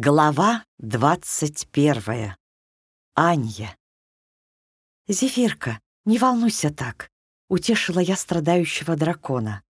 Глава двадцать первая. Анья. «Зефирка, не волнуйся так», — утешила я страдающего дракона.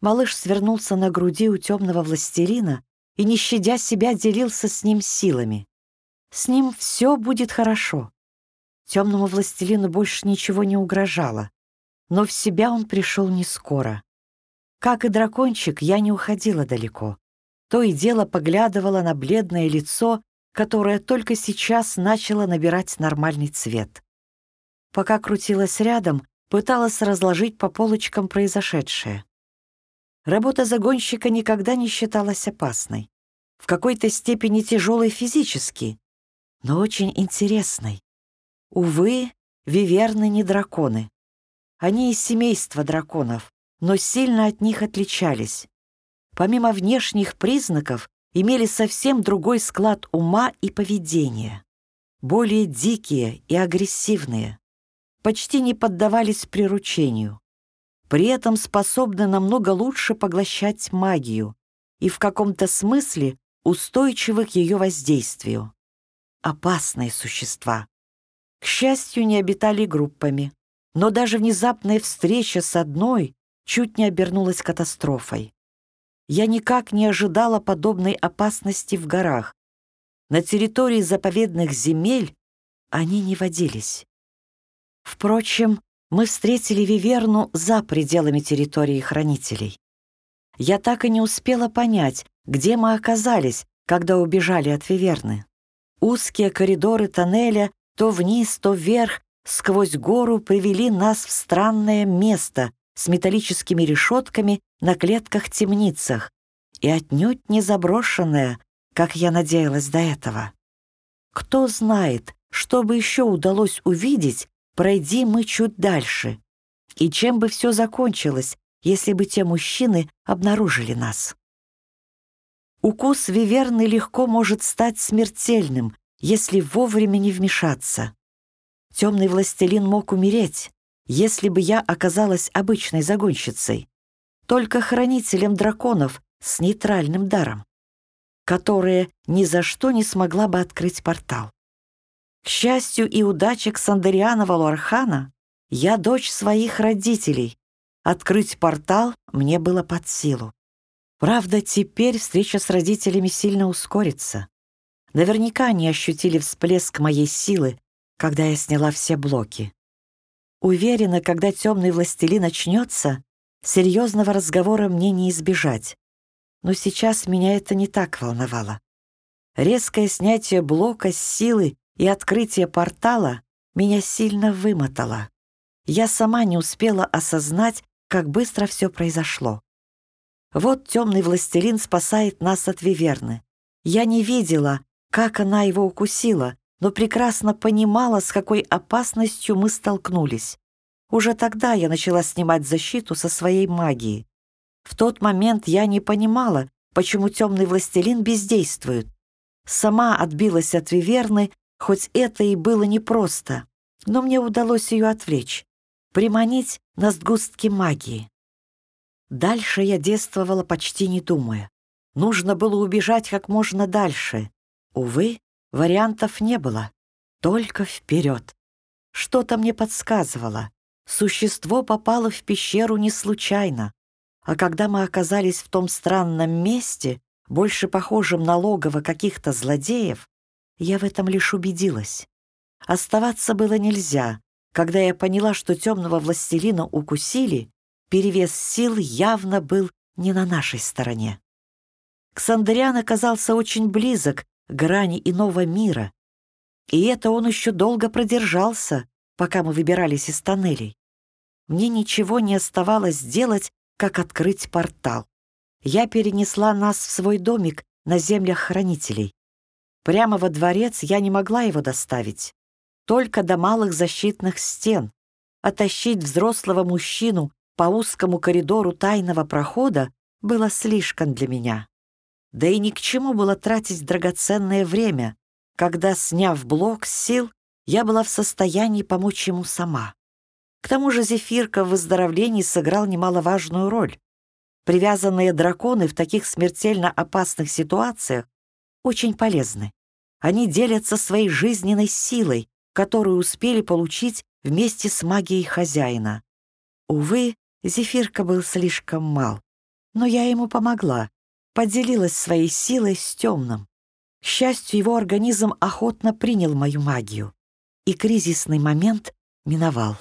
Малыш свернулся на груди у темного властелина и, не щадя себя, делился с ним силами. С ним все будет хорошо. Темному властелину больше ничего не угрожало, но в себя он пришел не скоро. Как и дракончик, я не уходила далеко то и дело поглядывала на бледное лицо, которое только сейчас начало набирать нормальный цвет. Пока крутилась рядом, пыталась разложить по полочкам произошедшее. Работа загонщика никогда не считалась опасной, в какой-то степени тяжелой физически, но очень интересной. Увы, виверны не драконы. Они из семейства драконов, но сильно от них отличались помимо внешних признаков, имели совсем другой склад ума и поведения. Более дикие и агрессивные. Почти не поддавались приручению. При этом способны намного лучше поглощать магию и в каком-то смысле устойчивы к ее воздействию. Опасные существа. К счастью, не обитали группами, но даже внезапная встреча с одной чуть не обернулась катастрофой. Я никак не ожидала подобной опасности в горах. На территории заповедных земель они не водились. Впрочем, мы встретили Виверну за пределами территории хранителей. Я так и не успела понять, где мы оказались, когда убежали от Виверны. Узкие коридоры тоннеля то вниз, то вверх, сквозь гору привели нас в странное место с металлическими решетками на клетках-темницах и отнюдь не заброшенная, как я надеялась до этого. Кто знает, что бы еще удалось увидеть, пройди мы чуть дальше, и чем бы все закончилось, если бы те мужчины обнаружили нас. Укус виверны легко может стать смертельным, если вовремя не вмешаться. Темный властелин мог умереть, если бы я оказалась обычной загонщицей. Только хранителем драконов с нейтральным даром, которая ни за что не смогла бы открыть портал. К счастью и удаче Ксандериана Валуархана, я дочь своих родителей. Открыть портал мне было под силу. Правда, теперь встреча с родителями сильно ускорится. Наверняка они ощутили всплеск моей силы, когда я сняла все блоки. Уверена, когда темный властелин начнется, серьезного разговора мне не избежать но сейчас меня это не так волновало. Резкое снятие блока с силы и открытие портала меня сильно вымотало. Я сама не успела осознать, как быстро все произошло. Вот темный властелин спасает нас от Виверны. Я не видела, как она его укусила, но прекрасно понимала, с какой опасностью мы столкнулись. Уже тогда я начала снимать защиту со своей магии. В тот момент я не понимала, почему темный властелин бездействует. Сама отбилась от Виверны, хоть это и было непросто, но мне удалось ее отвлечь, приманить на сгустки магии. Дальше я действовала почти не думая. Нужно было убежать как можно дальше. Увы, вариантов не было. Только вперед. Что-то мне подсказывало. Существо попало в пещеру не случайно. А когда мы оказались в том странном месте, больше похожем на логово каких-то злодеев, я в этом лишь убедилась. Оставаться было нельзя. Когда я поняла, что темного властелина укусили, перевес сил явно был не на нашей стороне. Ксандриан оказался очень близок к грани иного мира, и это он еще долго продержался, пока мы выбирались из тоннелей. Мне ничего не оставалось делать, как открыть портал. Я перенесла нас в свой домик на землях хранителей. Прямо во дворец я не могла его доставить. Только до малых защитных стен. А взрослого мужчину по узкому коридору тайного прохода было слишком для меня. Да и ни к чему было тратить драгоценное время, когда, сняв блок сил, я была в состоянии помочь ему сама. К тому же Зефирка в выздоровлении сыграл немаловажную роль. Привязанные драконы в таких смертельно опасных ситуациях очень полезны. Они делятся своей жизненной силой, которую успели получить вместе с магией хозяина. Увы, Зефирка был слишком мал, но я ему помогла, поделилась своей силой с темным. К счастью, его организм охотно принял мою магию, и кризисный момент миновал.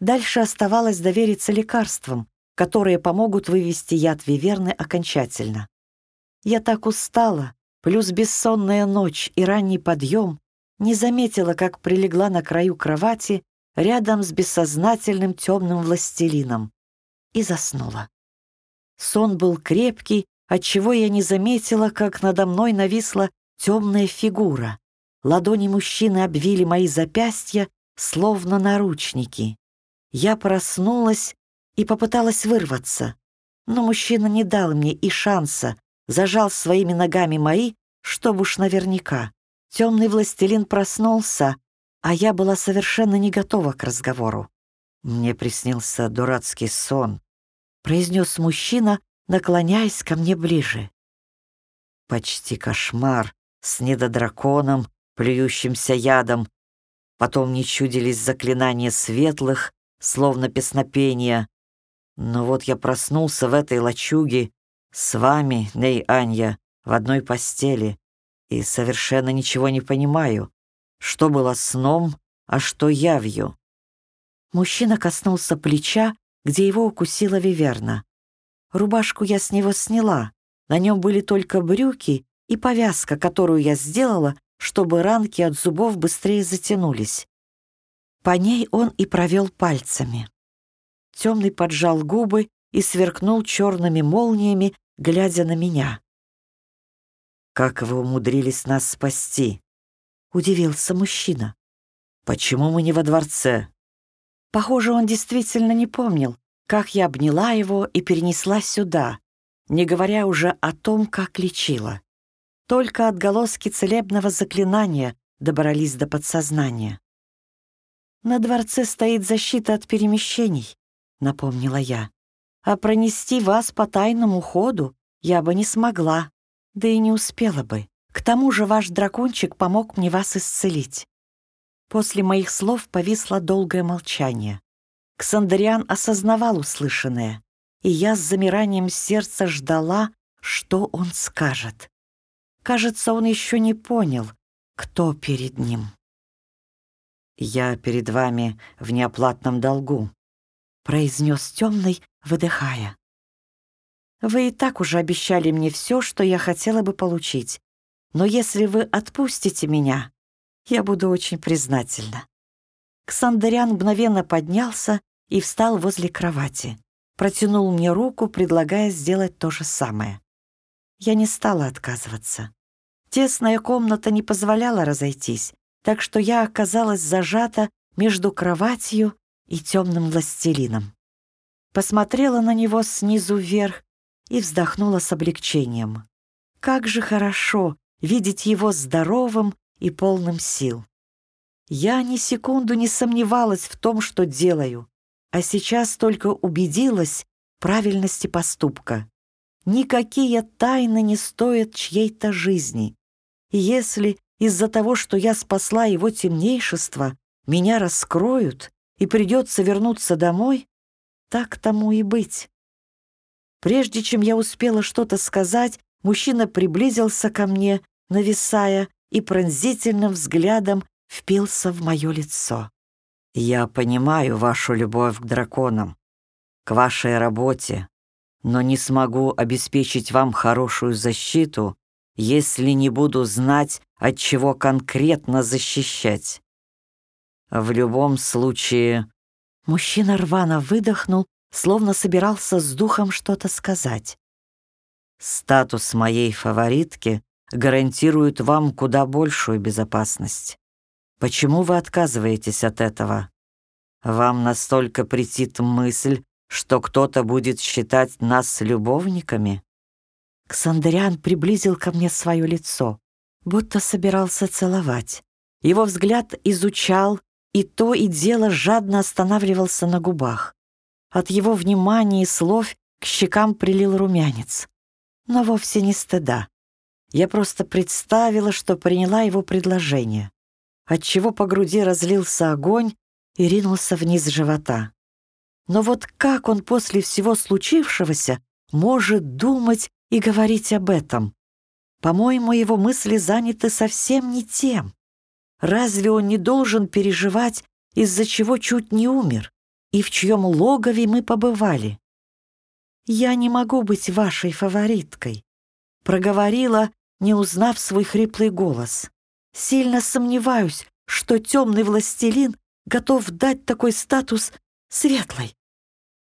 Дальше оставалось довериться лекарствам, которые помогут вывести яд Виверны окончательно. Я так устала, плюс бессонная ночь и ранний подъем, не заметила, как прилегла на краю кровати рядом с бессознательным темным властелином и заснула. Сон был крепкий, отчего я не заметила, как надо мной нависла темная фигура. Ладони мужчины обвили мои запястья, словно наручники. Я проснулась и попыталась вырваться, но мужчина не дал мне и шанса, зажал своими ногами мои, чтобы уж наверняка. Темный властелин проснулся, а я была совершенно не готова к разговору. Мне приснился дурацкий сон, произнес мужчина, наклоняясь ко мне ближе. Почти кошмар с недодраконом, плюющимся ядом. Потом не чудились заклинания светлых, словно песнопения. Но вот я проснулся в этой лачуге с вами, Ней Анья, в одной постели, и совершенно ничего не понимаю, что было сном, а что явью. Мужчина коснулся плеча, где его укусила виверна. Рубашку я с него сняла, на нем были только брюки и повязка, которую я сделала, чтобы ранки от зубов быстрее затянулись. По ней он и провел пальцами. Темный поджал губы и сверкнул черными молниями, глядя на меня. «Как вы умудрились нас спасти?» — удивился мужчина. «Почему мы не во дворце?» Похоже, он действительно не помнил, как я обняла его и перенесла сюда, не говоря уже о том, как лечила. Только отголоски целебного заклинания добрались до подсознания. «На дворце стоит защита от перемещений», — напомнила я. «А пронести вас по тайному ходу я бы не смогла, да и не успела бы. К тому же ваш дракончик помог мне вас исцелить». После моих слов повисло долгое молчание. Ксандриан осознавал услышанное, и я с замиранием сердца ждала, что он скажет. Кажется, он еще не понял, кто перед ним. «Я перед вами в неоплатном долгу», — произнес темный, выдыхая. «Вы и так уже обещали мне все, что я хотела бы получить. Но если вы отпустите меня, я буду очень признательна». Ксандерян мгновенно поднялся и встал возле кровати. Протянул мне руку, предлагая сделать то же самое. Я не стала отказываться. Тесная комната не позволяла разойтись, так что я оказалась зажата между кроватью и темным властелином. Посмотрела на него снизу вверх и вздохнула с облегчением. Как же хорошо видеть его здоровым и полным сил. Я ни секунду не сомневалась в том, что делаю, а сейчас только убедилась в правильности поступка. Никакие тайны не стоят чьей-то жизни. И если из-за того, что я спасла его темнейшество, меня раскроют и придется вернуться домой, так тому и быть. Прежде чем я успела что-то сказать, мужчина приблизился ко мне, нависая, и пронзительным взглядом впился в мое лицо. «Я понимаю вашу любовь к драконам, к вашей работе, но не смогу обеспечить вам хорошую защиту, если не буду знать, от чего конкретно защищать. В любом случае...» Мужчина рвано выдохнул, словно собирался с духом что-то сказать. «Статус моей фаворитки гарантирует вам куда большую безопасность. Почему вы отказываетесь от этого? Вам настолько претит мысль, что кто-то будет считать нас любовниками?» Ксандриан приблизил ко мне свое лицо, будто собирался целовать. Его взгляд изучал, и то и дело жадно останавливался на губах. От его внимания и слов к щекам прилил румянец. Но вовсе не стыда. Я просто представила, что приняла его предложение, отчего по груди разлился огонь и ринулся вниз живота. Но вот как он после всего случившегося может думать и говорить об этом? По-моему, его мысли заняты совсем не тем. Разве он не должен переживать, из-за чего чуть не умер, и в чьем логове мы побывали? «Я не могу быть вашей фавориткой», — проговорила, не узнав свой хриплый голос. «Сильно сомневаюсь, что темный властелин готов дать такой статус светлой».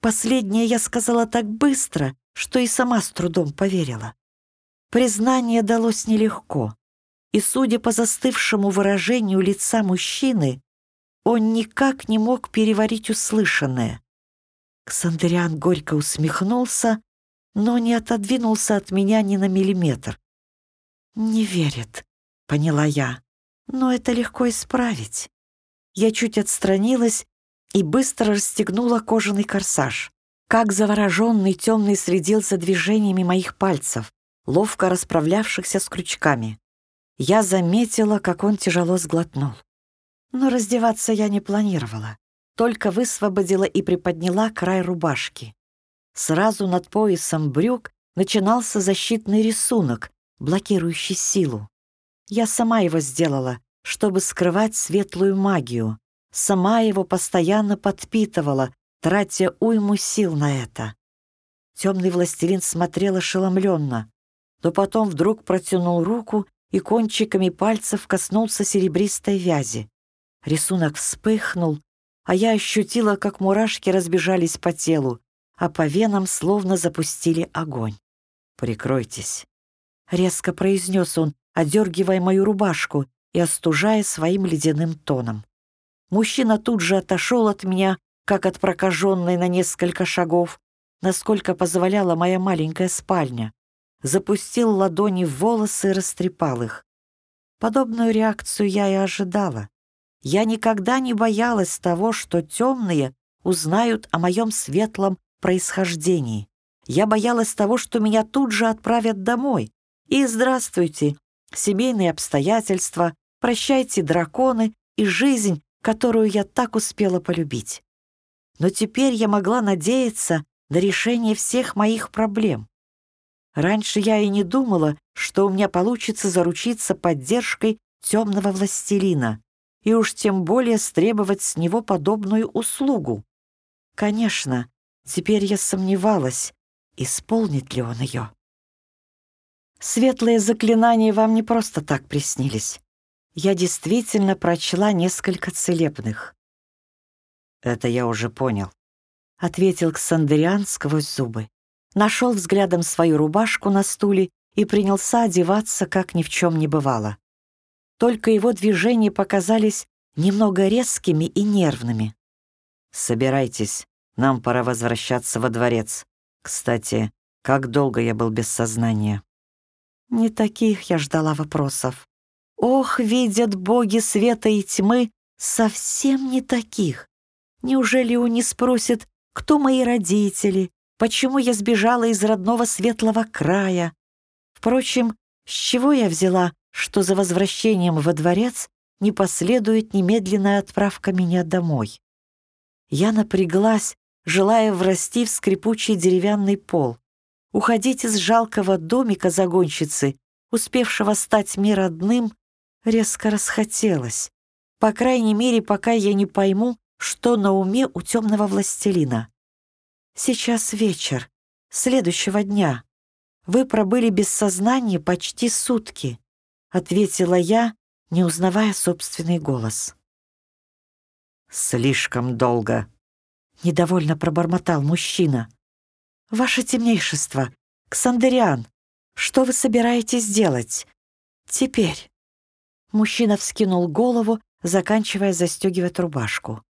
Последнее я сказала так быстро, что и сама с трудом поверила. Признание далось нелегко, и, судя по застывшему выражению лица мужчины, он никак не мог переварить услышанное. Ксандриан горько усмехнулся, но не отодвинулся от меня ни на миллиметр. «Не верит», — поняла я, — «но это легко исправить». Я чуть отстранилась и быстро расстегнула кожаный корсаж. Как завороженный темный следил за движениями моих пальцев ловко расправлявшихся с крючками. Я заметила, как он тяжело сглотнул. Но раздеваться я не планировала, только высвободила и приподняла край рубашки. Сразу над поясом брюк начинался защитный рисунок, блокирующий силу. Я сама его сделала, чтобы скрывать светлую магию. Сама его постоянно подпитывала, тратя уйму сил на это. Темный властелин смотрел ошеломленно но потом вдруг протянул руку и кончиками пальцев коснулся серебристой вязи. Рисунок вспыхнул, а я ощутила, как мурашки разбежались по телу, а по венам словно запустили огонь. «Прикройтесь», — резко произнес он, одергивая мою рубашку и остужая своим ледяным тоном. Мужчина тут же отошел от меня, как от прокаженной на несколько шагов, насколько позволяла моя маленькая спальня запустил ладони в волосы и растрепал их. Подобную реакцию я и ожидала. Я никогда не боялась того, что темные узнают о моем светлом происхождении. Я боялась того, что меня тут же отправят домой. И здравствуйте, семейные обстоятельства, прощайте драконы и жизнь, которую я так успела полюбить. Но теперь я могла надеяться на решение всех моих проблем. Раньше я и не думала, что у меня получится заручиться поддержкой темного властелина, и уж тем более стребовать с него подобную услугу. Конечно, теперь я сомневалась, исполнит ли он ее. Светлые заклинания вам не просто так приснились. Я действительно прочла несколько целебных. «Это я уже понял», — ответил Ксандриан сквозь зубы нашел взглядом свою рубашку на стуле и принялся одеваться, как ни в чем не бывало. Только его движения показались немного резкими и нервными. «Собирайтесь, нам пора возвращаться во дворец. Кстати, как долго я был без сознания?» Не таких я ждала вопросов. Ох, видят боги света и тьмы, совсем не таких. Неужели он не спросит, кто мои родители, Почему я сбежала из родного светлого края? Впрочем, с чего я взяла, что за возвращением во дворец не последует немедленная отправка меня домой? Я напряглась, желая врасти в скрипучий деревянный пол. Уходить из жалкого домика загонщицы, успевшего стать мне родным, резко расхотелось. По крайней мере, пока я не пойму, что на уме у темного властелина. Сейчас вечер, следующего дня. Вы пробыли без сознания почти сутки», — ответила я, не узнавая собственный голос. «Слишком долго», — недовольно пробормотал мужчина. «Ваше темнейшество, Ксандериан, что вы собираетесь делать? Теперь?» Мужчина вскинул голову, заканчивая застегивать рубашку.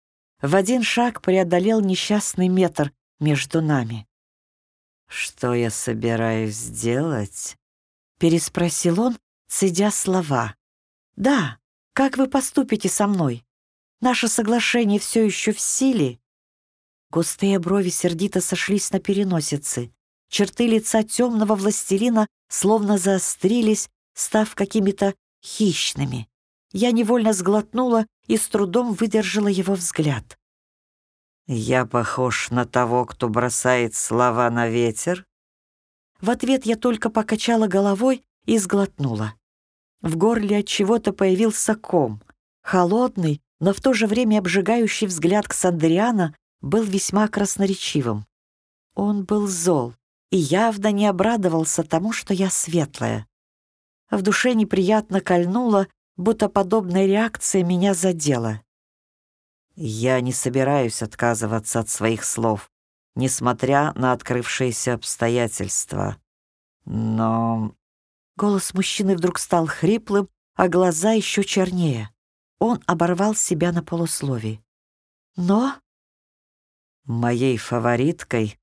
В один шаг преодолел несчастный метр между нами. «Что я собираюсь сделать?» — переспросил он, цедя слова. «Да, как вы поступите со мной? Наше соглашение все еще в силе?» Густые брови сердито сошлись на переносице. черты лица темного властелина словно заострились, став какими-то хищными. Я невольно сглотнула и с трудом выдержала его взгляд. «Я похож на того, кто бросает слова на ветер?» В ответ я только покачала головой и сглотнула. В горле от чего-то появился ком. Холодный, но в то же время обжигающий взгляд Ксандриана был весьма красноречивым. Он был зол и явно не обрадовался тому, что я светлая. В душе неприятно кольнуло, будто подобная реакция меня задела. «Я не собираюсь отказываться от своих слов, несмотря на открывшиеся обстоятельства. Но...» Голос мужчины вдруг стал хриплым, а глаза еще чернее. Он оборвал себя на полусловии. «Но...» «Моей фавориткой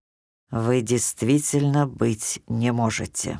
вы действительно быть не можете».